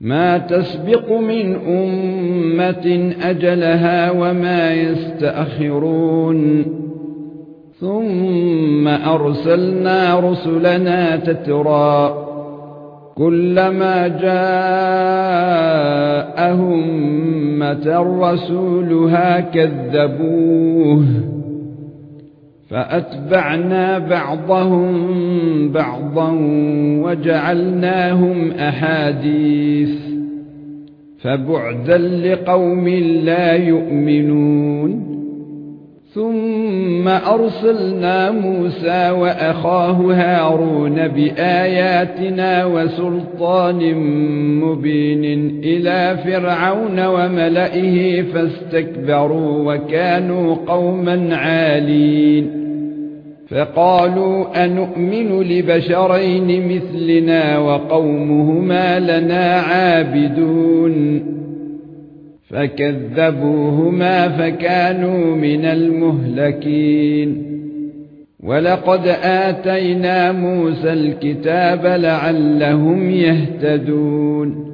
ما تسبق من أمة أجلها وما يستأخرون. ثم أرسلنا رسلنا تترى كلما جاءهم متى رسولها كذبوه فأتبعنا بعضهم بعضا وجعلناهم أحاديث فبعدا لقوم لا يؤمنون ثم أرسلنا موسى وأخاه هارون بآياتنا وسلطان مبين إلى فرعون وملئه فاستكبروا وكانوا قوما عالين فقالوا أنؤمن لبشرين مثلنا وقومهما لنا عابدون فكذبوهما فكانوا من المهلكين ولقد آتينا موسى الكتاب لعلهم يهتدون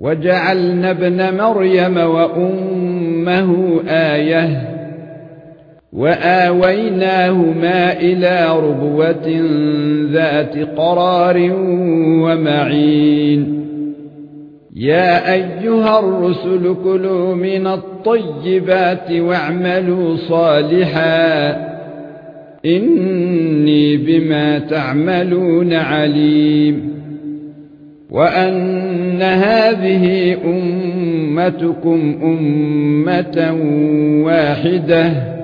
وجعلنا ابن مريم وأمه آية وآويناهما إلى ربوة ذات قرار ومعين. يا أيها الرسل كلوا من الطيبات واعملوا صالحا. إني بما تعملون عليم. وأن هذه أمتكم أمة واحدة.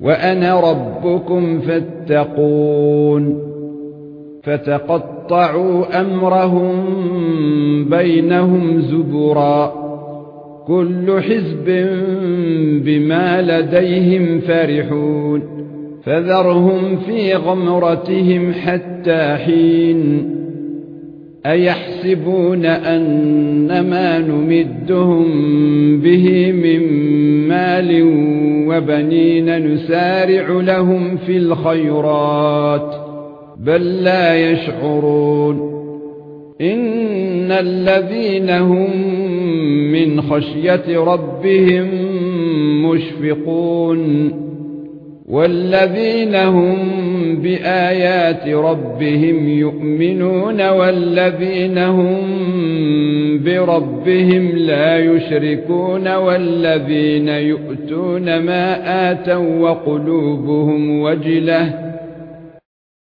وأنا ربكم فاتقون فتقطعوا أمرهم بينهم زبرا كل حزب بما لديهم فرحون فذرهم في غمرتهم حتى حين أيحسبون أنما نمدهم به من مال وبنين نسارع لهم في الخيرات بل لا يشعرون. إن الذين هم من خشية ربهم مشفقون والذين هم بآيات ربهم يؤمنون والذين هم بربهم لا يشركون والذين يؤتون ما آتوا وقلوبهم وجلة